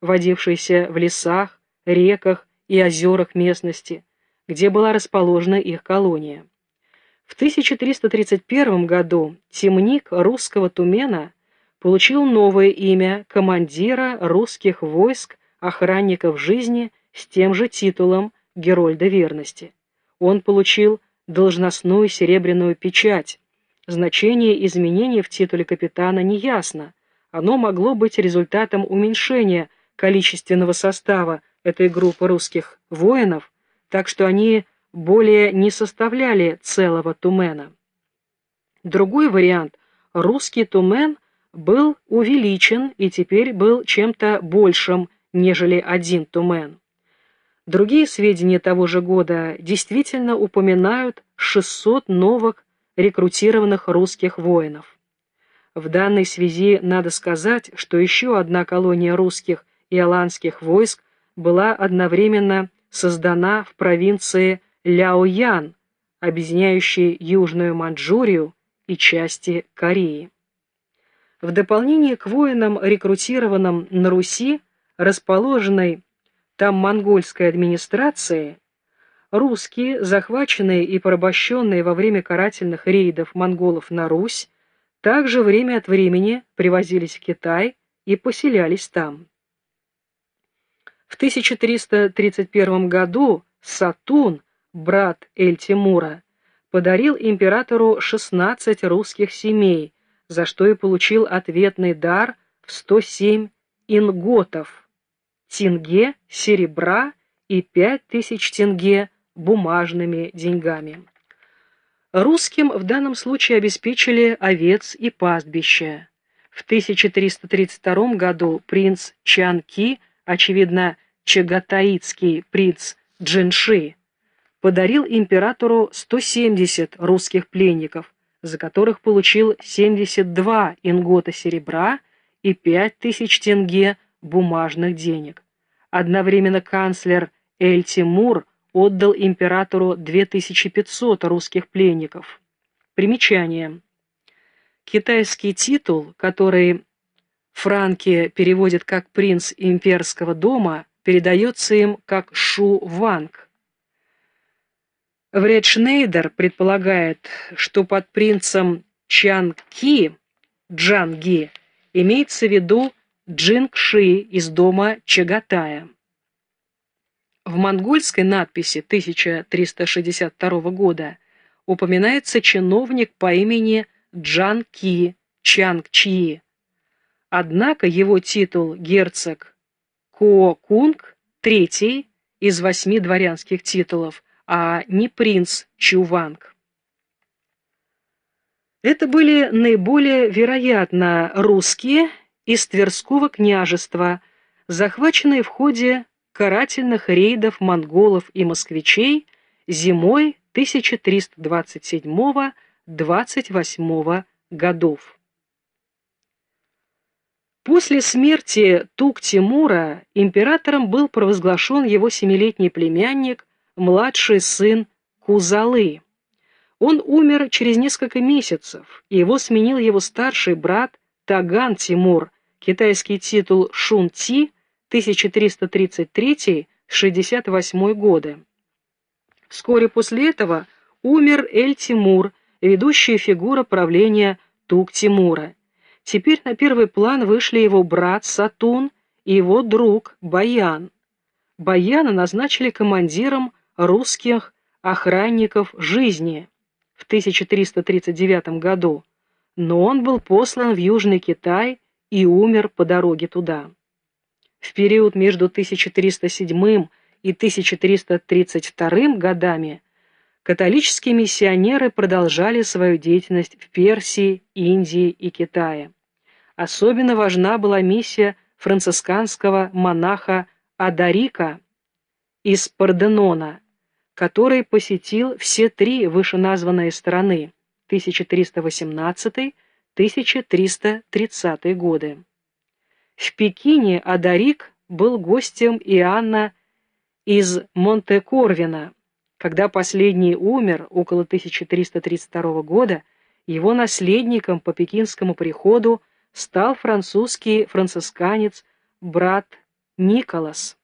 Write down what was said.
водившейся в лесах, реках и озерах местности, где была расположена их колония. В 1331 году темник русского Тумена получил новое имя командира русских войск охранников жизни с тем же титулом Герольда верности. Он получил должностную серебряную печать. Значение изменений в титуле капитана неясно. Оно могло быть результатом уменьшения количественного состава этой группы русских воинов, так что они более не составляли целого Тумена. Другой вариант – русский Тумен был увеличен и теперь был чем-то большим, нежели один Тумен. Другие сведения того же года действительно упоминают 600 новых рекрутированных русских воинов. В данной связи надо сказать, что еще одна колония русских и аланских войск была одновременно создана в провинции Ляоян, объединяющей Южную Манчжурию и части Кореи. В дополнение к воинам, рекрутированным на Руси, расположенной там монгольской администрации, русские, захваченные и порабощенные во время карательных рейдов монголов на Русь, также время от времени привозились в Китай и поселялись там. В 1331 году Сатун – брат Эль-Тимура, подарил императору 16 русских семей, за что и получил ответный дар в 107 инготов, тенге, серебра и 5000 тенге бумажными деньгами. Русским в данном случае обеспечили овец и пастбища. В 1332 году принц Чан Ки, очевидно, чагатаитский принц Джинши, подарил императору 170 русских пленников, за которых получил 72 ингота серебра и 5000 тенге бумажных денег. Одновременно канцлер Эль-Тимур отдал императору 2500 русских пленников. Примечание. Китайский титул, который франки переводят как «принц имперского дома», передается им как «шу-ванг», Вред Шнейдер предполагает, что под принцем Чан-Ки, Джан-Ги, имеется в виду Джинг-Ши из дома Чагатая. В монгольской надписи 1362 года упоминается чиновник по имени Джан Ки Чанг-Чи. Однако его титул герцог Ко-Кунг, третий из восьми дворянских титулов – а не принц Чуванг. Это были наиболее вероятно русские из Тверского княжества, захваченные в ходе карательных рейдов монголов и москвичей зимой 1327-28 годов. После смерти Тук-Тимура императором был провозглашен его семилетний племянник младший сын Кузалы. Он умер через несколько месяцев, и его сменил его старший брат Таган Тимур, китайский титул Шун Ти, 1333-68 годы. Вскоре после этого умер Эль-Тимур, ведущая фигура правления Тук-Тимура. Теперь на первый план вышли его брат Сатун и его друг Баян. Баяна назначили командиром русских охранников жизни в 1339 году, но он был послан в Южный Китай и умер по дороге туда. В период между 1307 и 1332 годами католические миссионеры продолжали свою деятельность в Персии, Индии и Китае. Особенно важна была миссия францисканского монаха Адарика из Парденона, который посетил все три вышеназванные страны 1318-1330 годы. В Пекине Адарик был гостем Иоанна из Монте-Корвина. Когда последний умер около 1332 года, его наследником по пекинскому приходу стал французский францисканец брат Николас.